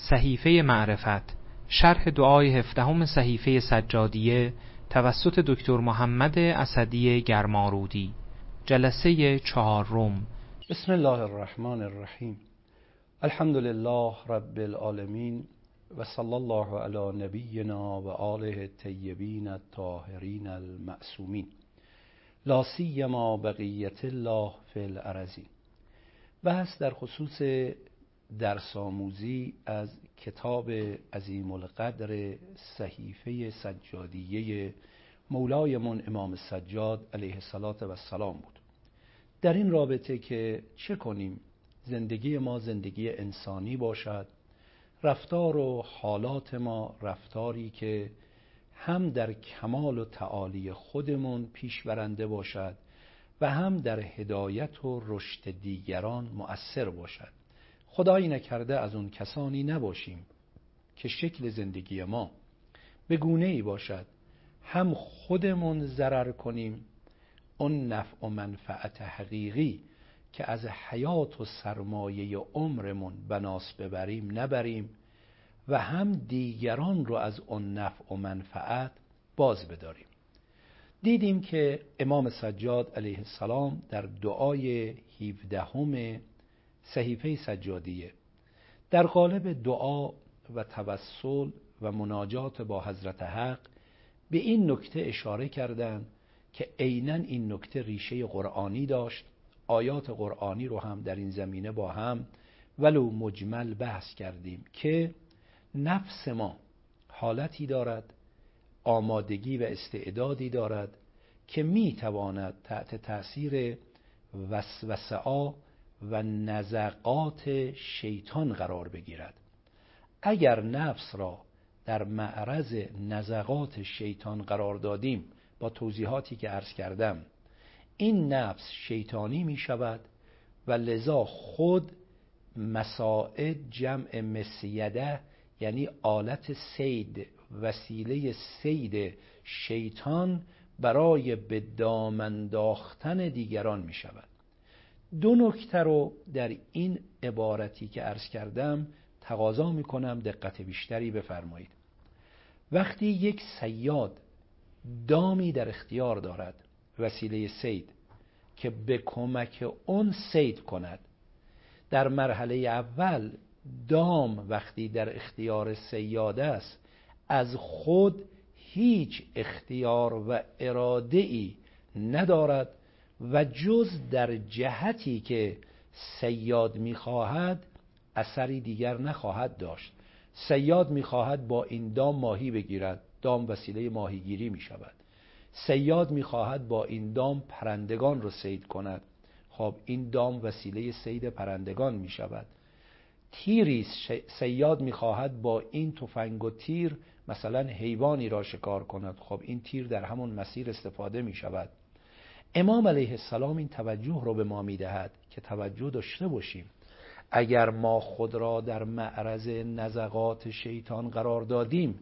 صحیفه معرفت شرح دعای هفدهم صحیفه سجادیه توسط دکتر محمد اسدی گرمارودی. جلسه چهارم بسم الله الرحمن الرحیم. الحمد لله رب العالمین و صلی الله علی نبینا و آله الطیبین الطاهرین المعصومین. لا سیما بقیت الله فی الارضین. بحث در خصوص درس آموزی از کتاب عظیم القدر صحیفه سجادیه مولایمون امام سجاد علیه السلام بود. در این رابطه که چه کنیم؟ زندگی ما زندگی انسانی باشد. رفتار و حالات ما رفتاری که هم در کمال و تعالی خودمون پیش برنده باشد و هم در هدایت و رشد دیگران مؤثر باشد. خدایی نکرده از اون کسانی نباشیم که شکل زندگی ما به گونه ای باشد. هم خودمون ضرر کنیم. اون نفع و منفعت حقیقی که از حیات و سرمایه عمرمون بناس ببریم نبریم و هم دیگران رو از اون نفع و منفعت باز بداریم. دیدیم که امام سجاد علیه السلام در دعای 17 صحیفه سجادیه. در قالب دعا و توسل و مناجات با حضرت حق به این نکته اشاره کردند که عینا این نکته ریشه قرآنی داشت آیات قرآنی رو هم در این زمینه با هم ولو مجمل بحث کردیم که نفس ما حالتی دارد آمادگی و استعدادی دارد که می تواند تحت تأثیر وسوسه و نزقات شیطان قرار بگیرد. اگر نفس را در معرض نزقات شیطان قرار دادیم با توضیحاتی که عرض کردم این نفس شیطانی می شود و لذا خود مساعد جمع مسیده یعنی آلت سید وسیله سید شیطان برای به دامنداختن دیگران می شود. دو نکته رو در این عبارتی که عرض کردم تقاضا می کنم دقت بیشتری بفرمایید. وقتی یک سیاد دامی در اختیار دارد وسیله سید که به کمک اون سید کند در مرحله اول دام وقتی در اختیار سیاده است از خود هیچ اختیار و اراده ای ندارد و جز در جهتی که سیاد می‌خواهد اثری دیگر نخواهد داشت. سیاد می‌خواهد با این دام ماهی بگیرد دام وسیله ماهیگیری می‌شود. سیاد می‌خواهد با این دام پرندگان رو سید کند. خب این دام وسیله سید پرندگان می‌شود. تیری سیاد می‌خواهد با این تفنگ و تیر مثلا حیوانی را شکار کند. خب این تیر در همون مسیر استفاده می شود امام علیه السلام این توجه رو به ما می‌دهد که توجه داشته باشیم. اگر ما خود را در معرض نزغات شیطان قرار دادیم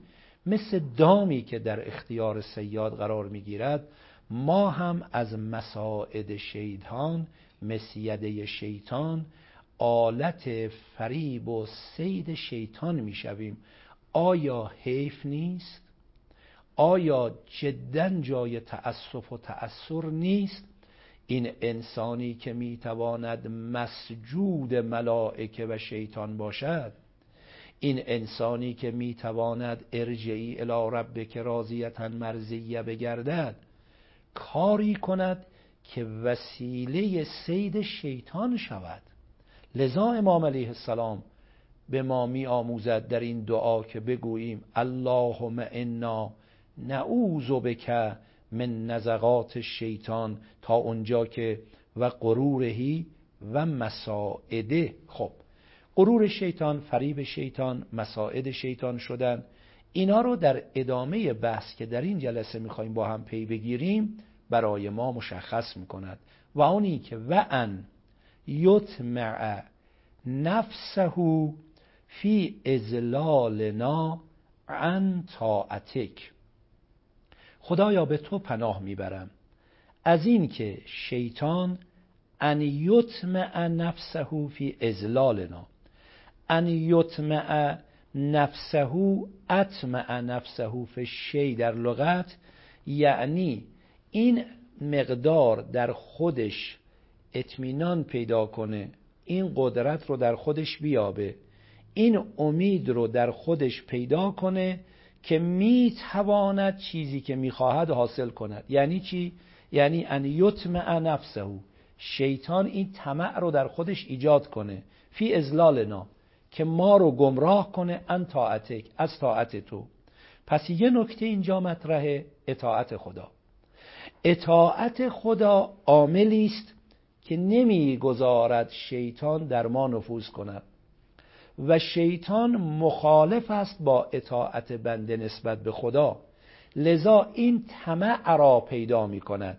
مثل دامی که در اختیار سیاد قرار می‌گیرد ما هم از مساعد شیطان مسیده شیطان آلت فریب و سید شیطان می‌شویم. آیا حیف نیست؟ آیا جدا جای تأسف و تأثر نیست؟ این انسانی که می‌تواند مسجود ملائکه و شیطان باشد این انسانی که می‌تواند ارجعی الی ربک راضیتا مرزیه بگردد کاری کند که وسیله سید شیطان شود. لذا امام علیه السلام به ما می آموزد در این دعا که بگوییم اللهم انا نعوذ بک من نزغات شیطان تا اونجا که و قرورهی و مساعده خب غرور شیطان فریب شیطان مساعد شیطان شدن اینا رو در ادامه بحث که در این جلسه می‌خوایم با هم پی بگیریم برای ما مشخص می‌کند. و اونی که و ان یطمع نفسه فی ازلالنا عن طاعتک. خدایا به تو پناه می‌برم. از این که شیطان ان یطمع نفسه فی ازلالنا ان یطمع نفسهو اطمع نفسهو فی شی در لغت یعنی این مقدار در خودش اطمینان پیدا کنه این قدرت رو در خودش بیابه این امید رو در خودش پیدا کنه که می‌تواند چیزی که می‌خواهد حاصل کند. یعنی چی؟ یعنی ان یطمع نفسه. شیطان این طمع رو در خودش ایجاد کنه. فی ازلالنا که ما رو گمراه کنه ان طاعتک از طاعت تو. پس یه نکته اینجا مطرحه اطاعت خدا. اطاعت خدا عاملی است که نمی‌گذارد شیطان در ما نفوذ کند. و شیطان مخالف است با اطاعت بنده نسبت به خدا. لذا این طمع را پیدا می کند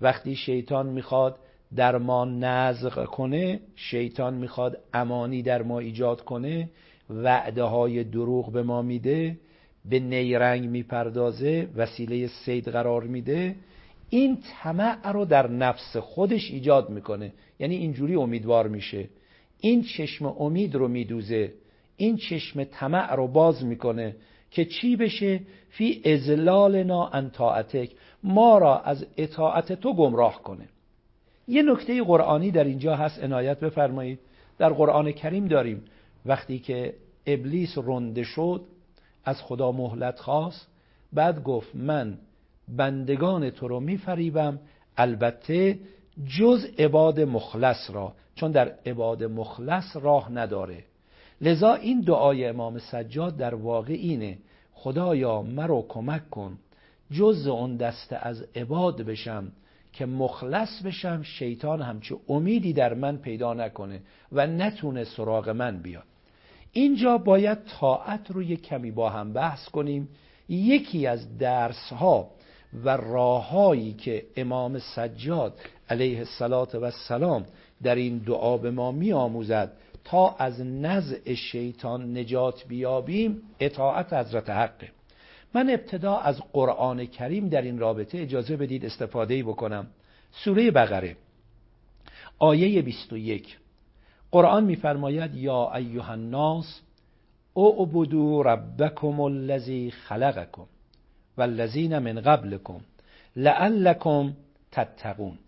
وقتی شیطان می‌خواد در ما نزغ کنه شیطان می‌خواد امانی در ما ایجاد کنه وعده های دروغ به ما میده به نیرنگ می‌پردازه وسیله سید قرار میده این طمع رو در نفس خودش ایجاد می‌کنه. یعنی اینجوری امیدوار میشه. این چشم امید رو میدوزه این چشم طمع رو باز می‌کنه که چی بشه؟ فی ازلالنا ان طاعتک ما را از اطاعت تو گمراه کنه. یه نکته قرآنی در اینجا هست عنایت بفرمایید. در قرآن کریم داریم وقتی که ابلیس رنده شد از خدا مهلت خواست بعد گفت من بندگان تو رو میفریبم البته جز عباد مخلص را چون در عباد مخلص راه نداره. لذا این دعای امام سجاد در واقع اینه خدایا مرا کمک کن جز اون دسته از عباد بشم که مخلص بشم شیطان همچه امیدی در من پیدا نکنه و نتونه سراغ من بیاد. اینجا باید طاعت رو کمی با هم بحث کنیم. یکی از درس ها و راههایی که امام سجاد علیه السلام در این دعا به ما آموزد تا از نزع شیطان نجات بیابیم اطاعت حضرت حقه. من ابتدا از قرآن کریم در این رابطه اجازه بدید استفاده بکنم. سوره بقره آیه 21 قرآن میفرماید یا ایها الناس اعبدوا ربکم الذی خلقکم. والذین من قبلکم لعلکم تتقون.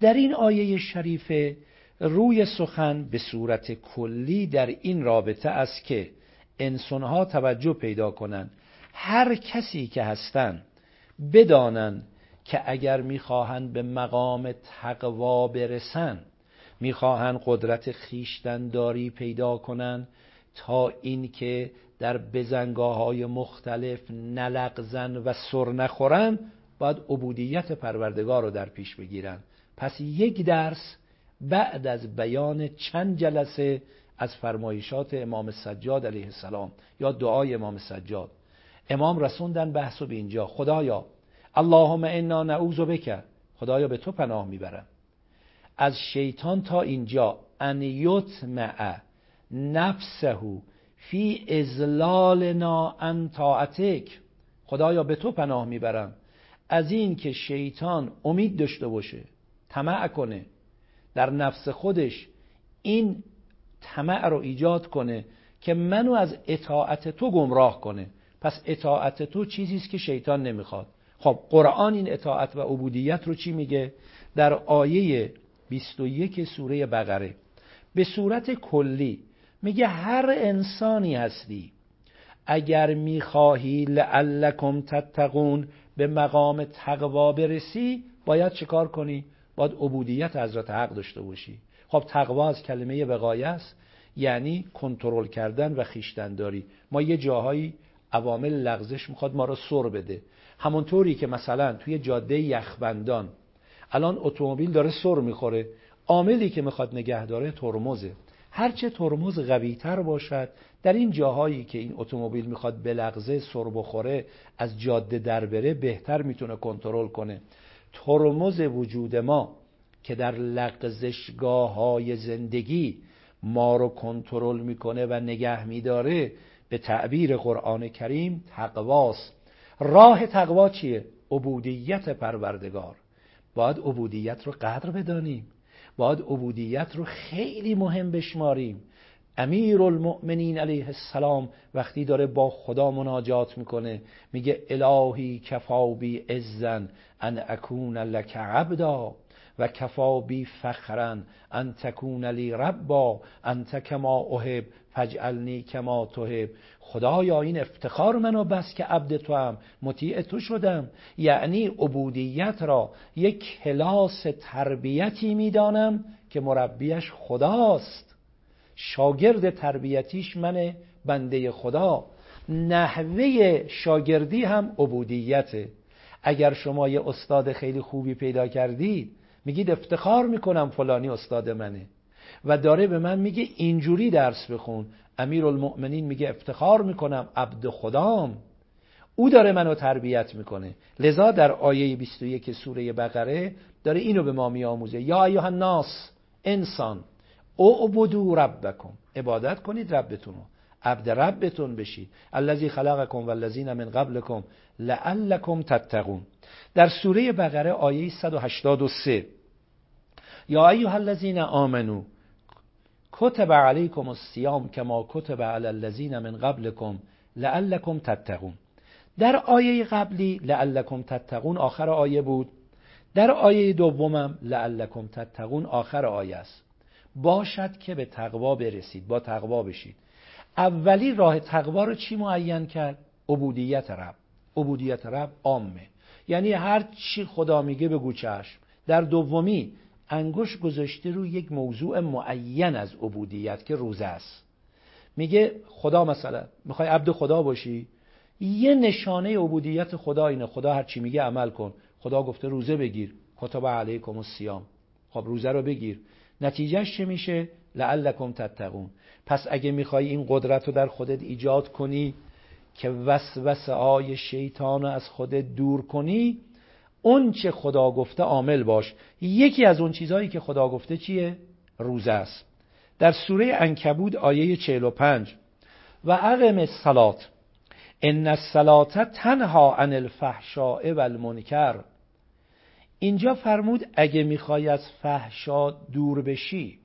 در این آیه شریفه روی سخن به صورت کلی در این رابطه است که انسانها توجه پیدا کنند. هر کسی که هستند بدانند که اگر می‌خواهند به مقام تقوا برسند می‌خواهند قدرت خیشتنداری پیدا کنند تا اینکه در بزنگاه های مختلف نلغزن و سر نخورن باید عبودیت پروردگار رو در پیش بگیرن. پس یک درس بعد از بیان چند جلسه از فرمایشات امام سجاد علیه السلام یا دعای امام سجاد. امام رسوندن بحث به اینجا. خدایا اللهم انا نعوذ بک. خدایا به تو پناه می‌برم. از شیطان تا اینجا. ان یطمع نفسه فی ازلالنا ان طاعتک. خدایا به تو پناه می‌برم. از این که شیطان امید داشته باشه طمع کنه در نفس خودش این طمع رو ایجاد کنه که منو از اطاعت تو گمراه کنه. پس اطاعت تو چیزی است که شیطان نمی‌خواد. خب قرآن این اطاعت و عبودیت رو چی میگه؟ در آیه 21 سوره بقره. به صورت کلی میگه هر انسانی هستی اگر می‌خواهی لعلکم تتقون به مقام تقوا برسی باید چیکار کنی؟ باید عبودیت حضرت حق داشته باشی. خب تقوا از کلمه وقایه است یعنی کنترل کردن و خیشتنداری. ما یه جاهایی عوامل لغزش می‌خواد ما رو سر بده. همونطوری که مثلا توی جاده یخبندان الان اتومبیل داره سر می‌خوره. عاملی که می‌خواد نگه داره ترمزه. هرچه ترمز قوی تر باشد در این جاهایی که این اتومبیل می‌خواد بلغزه سر بخوره از جاده در بره بهتر می‌تونه کنترل کنه. ترمز وجود ما که در لغزشگاه های زندگی ما رو کنترل می‌کنه و نگه میداره به تعبیر قرآن کریم تقواست. راه تقوا چیه؟ عبودیت پروردگار. باید عبودیت رو قدر بدانیم. باید عبودیت رو خیلی مهم بشماریم. امیر المؤمنین علیه السلام وقتی داره با خدا مناجات می‌کنه میگه الهی کفا بی ازن ان اکون لک عبدا. و کفا بی فخرن. ان تکون لی ربا انت کما احب فجعلنی کما تحب. خدایا این افتخار منو بس که عبد تو هم مطیع تو شدم. یعنی عبودیت را یک کلاس تربیتی می‌دانم که مربیش خداست. شاگرد تربیتیش من بنده خدا. نحوه شاگردی هم عبودیته. اگر شما یه استاد خیلی خوبی پیدا کردید میگید افتخار می‌کنم فلانی استاد منه. و داره به من میگه اینجوری درس بخون. امیر المؤمنین میگه افتخار می‌کنم عبد خدام. او داره منو تربیت می‌کنه. لذا در آیه 21 سوره بقره داره اینو به ما میآموزه. یا ایها الناس انسان اعبدوا ربکم. عبادت کنید ربتون عبد ربتون بشید. الذی خلقکم والذین من قبلکم لعلکم تتقون. در سوره بقره آیه 183 یا ایها الذین آمنو کتب علیکم الصیام کما کتب علی الذین من قبلکم لعلکم تتقون. در آیه قبلی لعلکم تتقون آخر آیه بود. در آیه دومم لعلکم تتقون آخر آیه است. باشد که به تقوا برسید با تقوا بشید. اولی راه تقوا رو چی معین کرد؟ عبودیت رب. عبودیت رب عامه. یعنی هر چی خدا میگه بگو چشم. در دومی انگوش گذاشته رو یک موضوع معین از عبودیت که روزه است. میگه خدا مثلا می‌خوای عبد خدا باشی؟ یه نشانه عبودیت خدا اینه. خدا هر چی میگه عمل کن. خدا گفته روزه بگیر. کتب علیکم الصیام. خب روزه رو بگیر. نتیجهش چه میشه؟ لعلکم تتقون. پس اگه می‌خوای این قدرت رو در خودت ایجاد کنی که وسوسه های شیطان رو از خودت دور کنی اون چه خدا گفته عامل باش. یکی از اون چیزهایی که خدا گفته چیه؟ روزه است. در سوره انکبود آیه 45 و اقم الصلات ان الصلات تنها عن الفحشاء والمنکر. اینجا فرمود اگه می‌خوای از فحشا دور بشی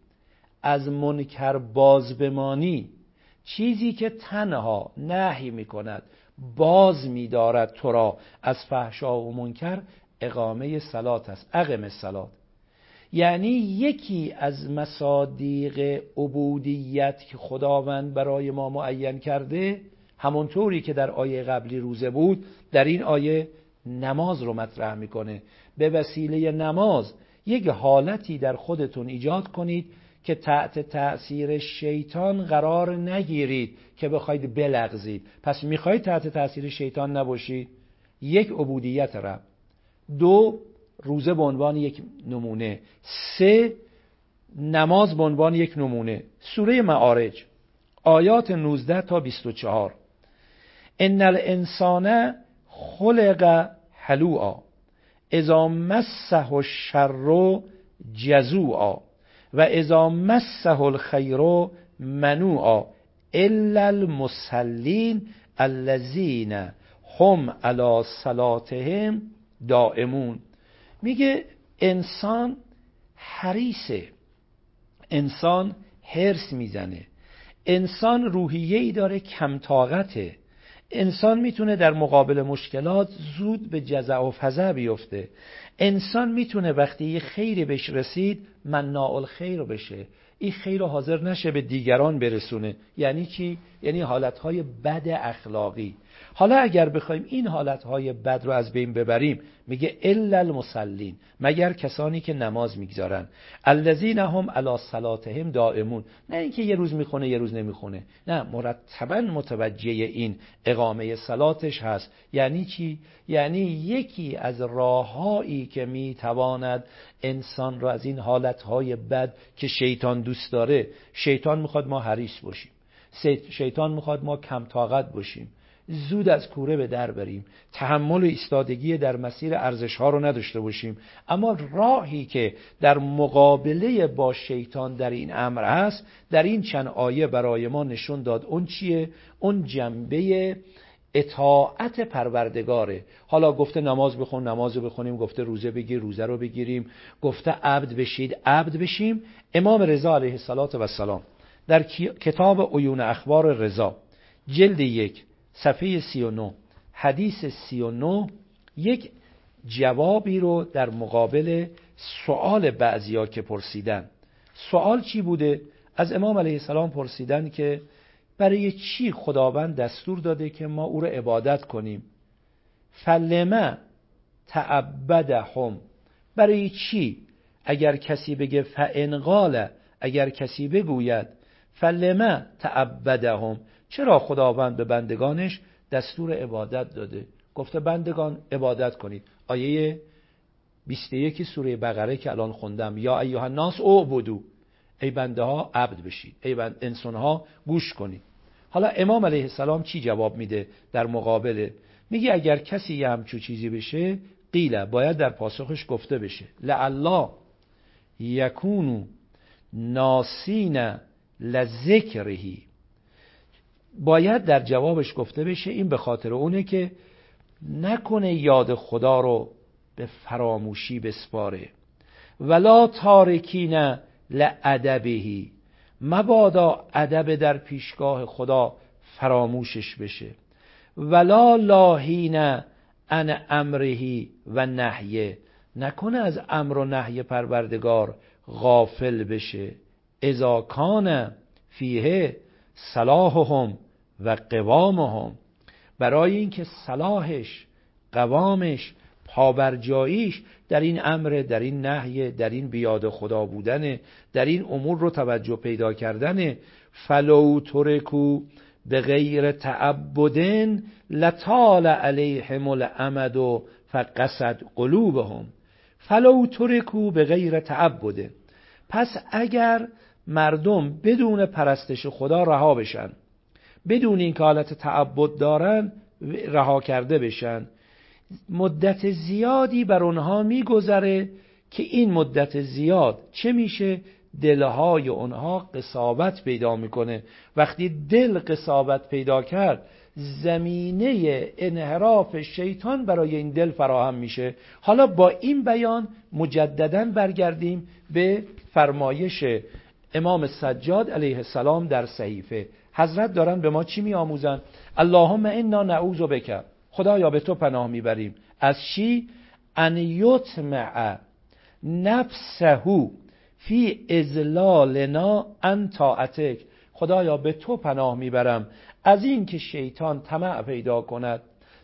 از منکر باز بمانی چیزی که تنها نهی می‌کند باز میدارد تو را. از فحشا و منکر اقامه سلات است اقم سلات یعنی یکی از مصادیق عبودیت که خداوند برای ما معین کرده همونطوری که در آیه قبلی روزه بود در این آیه نماز رو مطرح می‌کنه. به وسیله نماز یک حالتی در خودتون ایجاد کنید که تحت تأثیر شیطان قرار نگیرید که بخواید بلغزید. پس می‌خواید تحت تأثیر شیطان نباشید یک عبودیت رب. دو روزه به عنوان یک نمونه. سه نماز به عنوان یک نمونه. سوره معارج آیات 19 تا 24 ان الانسان خلق حلوعا اذا مسه الشر جزوعا. و اذا مسه الخیر منوعا الا المسلین الذين هم على صلاتهم دائمون. میگه انسان حریسه انسان هرس می‌زنه. انسان روحیه ای داره کم طاقته انسان می‌تونه در مقابل مشکلات زود به جزع و فضع بیفته. انسان می‌تونه وقتی یه خیری بهش رسید مناع خیر بشه. این خیر رو حاضر نشه به دیگران برسونه. یعنی چی؟ یعنی حالتهای بد اخلاقی. حالا اگر بخوایم این حالتهای بد رو از بین ببریم میگه الا المسلین مگر کسانی که نماز می‌گذارن. الذین هم علی صلاتهم دائمون. نه اینکه یه روز می‌خونه یه روز نمی‌خونه. نه مرتبا متوجه این اقامه صلاتش هست. یعنی چی؟ یعنی یکی از راههایی که می‌تواند انسان رو از این حالتهای بد که شیطان دوست داره شیطان می‌خواد ما حریص باشیم. شیطان می‌خواد ما کم طاقت باشیم. زود از کوره به در بریم. تحمل و ایستادگی در مسیر ارزش ها رو نداشته باشیم. اما راهی که در مقابله با شیطان در این امر هست در این چند آیه برای ما نشون داد اون چیه؟ اون جنبه اطاعت پروردگاره. حالا گفته نماز بخون نماز بخونیم گفته روزه بگیر روزه رو بگیریم. گفته عبد بشید عبد بشیم. امام رضا علیه السلام در کتاب عیون اخبار رضا جلد یک صفحه 39 حدیث 39 یک جوابی رو در مقابل سوال بعضیا که پرسیدن. سوال چی بوده؟ از امام علیه السلام پرسیدن که برای چی خداوند دستور داده که ما او رو عبادت کنیم؟ فلمه تعبدهم. برای چی؟ اگر کسی بگه فانقال اگر کسی بگوید فلمه تعبدهم. چرا خداوند به بندگانش دستور عبادت داده؟ گفته بندگان عبادت کنید. آیه 21 سوره بقره که الان خوندم. یا ایها الناس او بدو ای بنده ها عبد بشید. ای بند انسان ها گوش کنید. حالا امام علیه السلام چی جواب میده در مقابل؟ میگه اگر کسی یه همچو چیزی بشه قیله باید در پاسخش گفته بشه. لعلا یکونو ناسین لذکرهی. باید در جوابش گفته بشه این به خاطر اونه که نکنه یاد خدا رو به فراموشی بسپاره. ولا تارکین لعدبهی مبادا ادب در پیشگاه خدا فراموشش بشه. ولا لاهین ان امرهی و نحیه نکنه از امر و نحی پروردگار غافل بشه. اذا کان فیه صلاحهم و قوامهم برای اینکه صلاحش قوامش پابرجاییش در این امر در این نهی در این بیاد خدا بودن در این امور رو توجه پیدا کردن فلو ترکوا بغیر تعبد لطال علیهم الامد و فقست قلوبهم. فلو ترکوا بغیر تعبد پس اگر مردم بدون پرستش خدا رها بشن بدون این که حالت تعبد دارن رها کرده بشن. مدت زیادی بر اونها میگذره که این مدت زیاد چه میشه؟ دلهای اونها قصابت پیدا می‌کنه. وقتی دل قصابت پیدا کرد زمینه انحراف شیطان برای این دل فراهم میشه. حالا با این بیان مجددا برگردیم به فرمایش امام سجاد علیه السلام در صحیفه. حضرت دارن به ما چی می آموزن اللهم انا نعوذ بک. خدایا به تو پناه می‌بریم. از چی؟ ان یطمع نفسه فی ازلالنا ان طاعتک. خدایا به تو پناه می‌برم. از این که شیطان طمع پیدا کند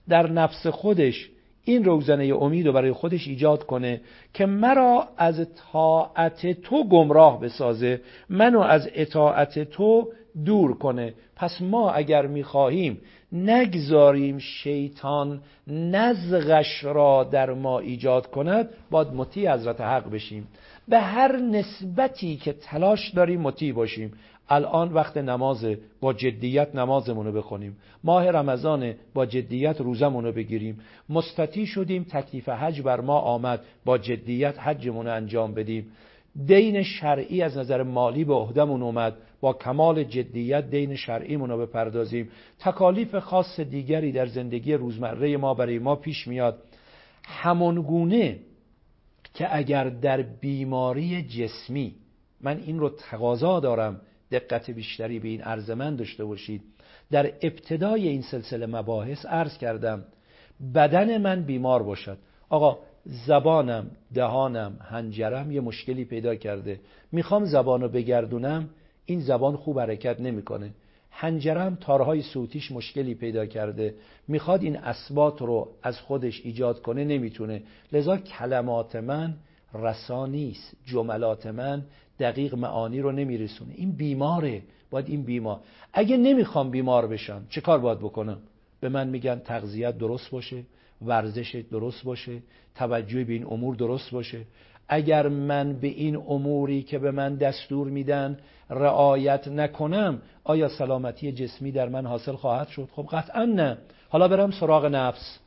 در نفس خودش این روزنه امید رو برای خودش ایجاد کنه که مرا از طاعت تو گمراه بسازه. منو از اطاعت تو دور کنه. پس ما اگر می‌خواهیم نگذاریم شیطان نزغش را در ما ایجاد کند باید مطیع حضرت حق بشیم. به هر نسبتی که تلاش داریم مطیع باشیم. الان وقت نماز با جدیت نمازمون رو بخونیم. ماه رمضان با جدیت روزمون رو بگیریم. مستطی شدیم تکلیف حج بر ما آمد. با جدیت حجمون رو انجام بدیم. دین شرعی از نظر مالی به عهدمون اومد. با کمال جدیت دین شرعیمون رو بپردازیم. تکالیف خاص دیگری در زندگی روزمره ما برای ما پیش میاد. همون گونه که اگر در بیماری جسمی من این رو تقاضا دارم دقت بیشتری به این عرض من داشته باشید. در ابتدای این سلسله مباحث عرض کردم بدن من بیمار باشد. آقا زبانم دهانم هنجرم یه مشکلی پیدا کرده. می‌خوام زبانو بگردونم این زبان خوب حرکت نمی‌کنه. هنجرم تارهای صوتیش مشکلی پیدا کرده. می‌خواد این اسبات رو از خودش ایجاد کنه نمی‌تونه. لذا کلمات من رسا نیست جملات من دقیق معانی رو نمیرسونه. این بیماره باید این بیمار. اگه نمی‌خوام بیمار بشم چه کار باید بکنم؟ به من میگن تغذیت درست باشه ورزش درست باشه توجه به این امور درست باشه. اگر من به این اموری که به من دستور میدن رعایت نکنم آیا سلامتی جسمی در من حاصل خواهد شد؟ خب قطعا نه. حالا برم سراغ نفس.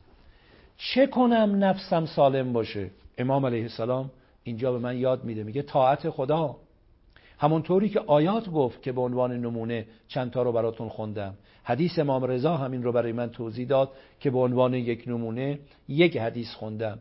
چه کنم نفسم سالم باشه؟ امام علیه السلام اینجا به من یاد میده میگه طاعت خدا. همونطوری که آیات گفت که به عنوان نمونه چند تا رو براتون خوندم. حدیث امام رضا همین رو برای من توضیح داد که به عنوان یک نمونه یک حدیث خوندم.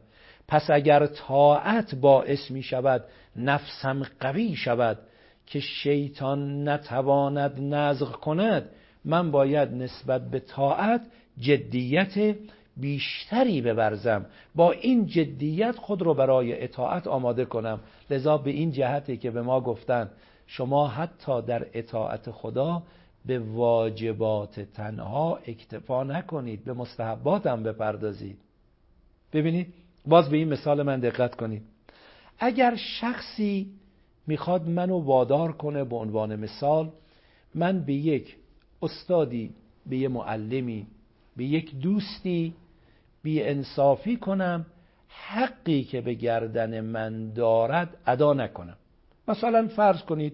پس اگر طاعت باعث می شود نفسم قوی شود که شیطان نتواند نزغ کند من باید نسبت به طاعت جدیت بیشتری ببرزم. با این جدیت خود رو برای اطاعت آماده کنم. لذا به این جهتی که به ما گفتن شما حتی در اطاعت خدا به واجبات تنها اکتفا نکنید به مستحبات هم بپردازید. ببینید؟ باز به این مثال من دقت کنید اگر شخصی می‌خواد منو وادار کنه به عنوان مثال من به یک استادی به یه معلمی به یک دوستی بی انصافی کنم حقی که به گردن من دارد ادا نکنم. مثلا فرض کنید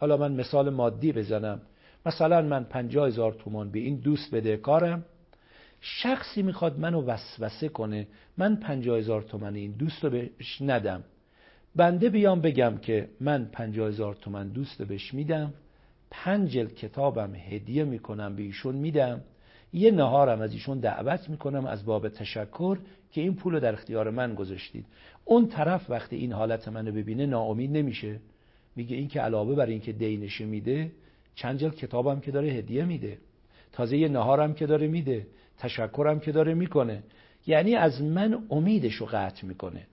حالا من مثال مادی بزنم. مثلا من پنجاه هزار تومان به این دوست بده کارم. شخصی می‌خواد منو وسوسه کنه من پنجاه هزار تومن این دوست رو بهش ندم. بنده بیام بگم که من پنجاه هزار تومن دوست بهش میدم پنج کتابم هدیه می‌کنم به ایشون میدم. یه نهارم از ایشون دعوت می‌کنم از باب تشکر که این پول در اختیار من گذاشتید. اون طرف وقتی این حالت منو ببینه ناامید نمیشه. میگه این که علاوه بر این که دینش میده چند جلد کتابم که داره هدیه میده. تازه یه نهارم که داره میده. تشکرم که داره می‌کنه. یعنی از من امیدشو قطع می‌کنه.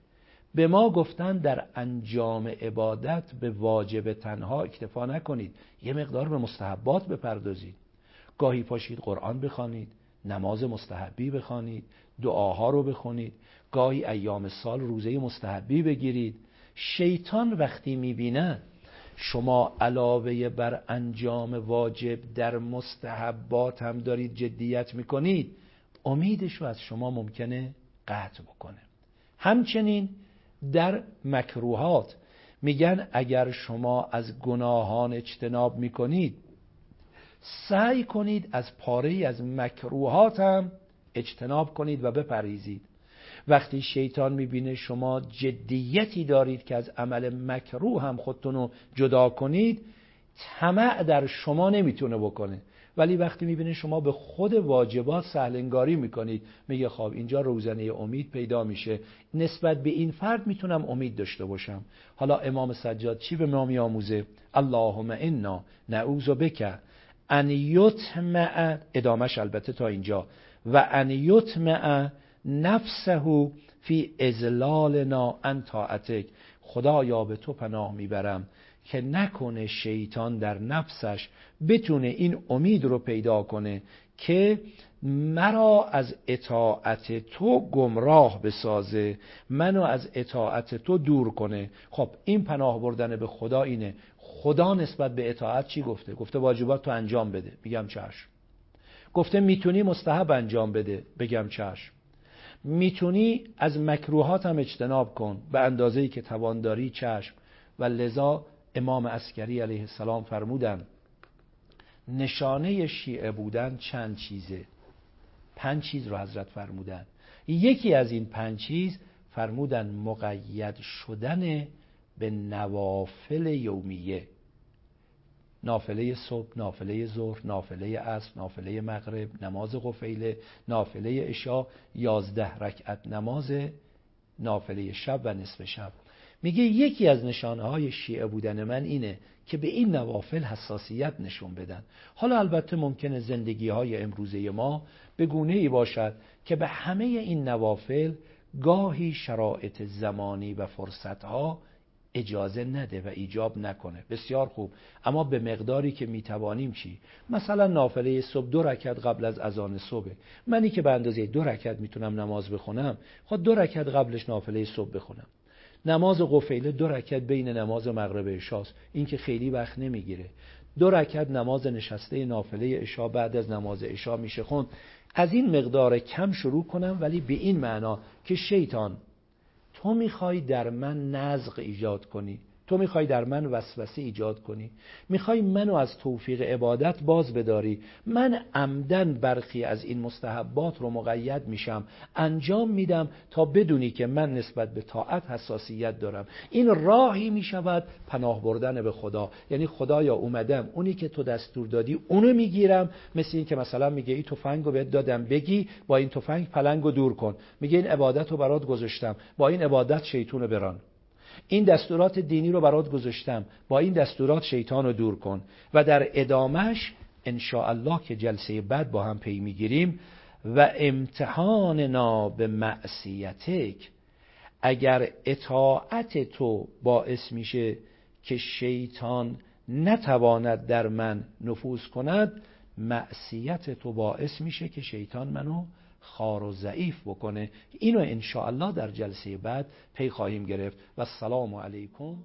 به ما گفتن در انجام عبادت به واجب تنها اکتفا نکنید. یه مقدار به مستحبات بپردازید. گاهی پاشید قرآن بخوانید نماز مستحبی بخوانید دعاها رو بخونید. گاهی ایام سال روزه مستحبی بگیرید. شیطان وقتی می‌بیند شما علاوه بر انجام واجب در مستحبات هم دارید جدیت می‌کنید امیدش رو از شما ممکنه قطع بکنه. همچنین در مکروهات میگن اگر شما از گناهان اجتناب می‌کنید سعی کنید از پاره از مکروهات هم اجتناب کنید و بپریزید وقتی شیطان می‌بینه شما جدیتی دارید که از عمل مکروه هم خودتون رو جدا کنید طمع در شما نمی‌تونه بکنه. ولی وقتی می‌بینه شما به خود واجبات سهلنگاری می‌کنید میگه خب اینجا روزنه امید پیدا میشه. نسبت به این فرد می‌تونم امید داشته باشم. حالا امام سجاد چی به ما میآموزه؟ اللهم انا نعوذ بک ان یطمع ادامش البته تا اینجا. و ان یطمع نفسه فی ازلالنا ان طاعتک خدایا به تو پناه می‌برم که نکنه شیطان در نفسش بتونه این امید رو پیدا کنه که مرا از اطاعت تو گمراه بسازه منو از اطاعت تو دور کنه. خب این پناه بردن به خدا اینه. خدا نسبت به اطاعت چی گفته؟ گفته واجبات تو انجام بده. میگم چشم. گفته می‌تونی مستحب انجام بده. بگم چشم. می‌تونی از مکروهات هم اجتناب کن به اندازه‌ای که توانداری چشم و لذا امام اسکری علیه السلام فرمودن نشانه شیعه بودن چند چیزه؟ پنج چیز رو حضرت فرمودن یکی از این پنج چیز فرمودن مقید شدن به نوافل یومیه. نافله صبح نافله ظهر نافله عصر نافله مغرب نماز قفیله نافله عشا یازده رکعت نماز نافله شب و نصف شب. میگه یکی از نشانه های شیعه بودن من اینه که به این نوافل حساسیت نشون بدن. حالا البته ممکنه زندگی های امروزه ما به گونه ای باشد که به همه این نوافل گاهی شرایط زمانی و فرصت ها اجازه نده و ایجاب نکنه. بسیار خوب. اما به مقداری که می‌توانیم چی؟ مثلا نافله صبح دو رکعت قبل از اذان صبح منی که به اندازه دو رکعت می‌تونم نماز بخونم خود خب دو رکعت قبلش نافله صبح بخونم. نماز غفیله دو رکعت بین نماز مغرب عشاست این که خیلی وقت نمی‌گیره. دو رکعت نماز نشسته نافله عشا بعد از نماز عشا میشه خوند. از این مقدار کم شروع کنم ولی به این معنا که شیطان تو می‌خوای در من نزغ ایجاد کنی. تو می‌خوای در من وسوسه ایجاد کنی. می‌خوای منو از توفیق عبادت باز بداری. من عمدن برخی از این مستحبات رو مقید میشم. انجام میدم تا بدونی که من نسبت به طاعت حساسیت دارم. این راهی می‌شود پناه بردن به خدا. یعنی خدایا اومدم. اونی که تو دستور دادی اونو می‌گیرم. مثل این که مثلا میگه این تفنگ رو بهت دادم بگی با این تفنگ پلنگ رو دور کن. میگه این عبادت رو برات گذاشتم. با این عبادت شیطون بران. این دستورات دینی رو برات گذاشتم. با این دستورات شیطان رو دور کن. و در ادامش الله که جلسه بعد با هم پی می‌گیریم. و امتحاننا به معصیتک اگر اطاعت تو باعث میشه که شیطان نتواند در من نفوذ کند معصیت تو باعث میشه که شیطان منو خار و ضعیف بکنه. اینو الله در جلسه بعد پی خواهیم گرفت. و السلام علیکم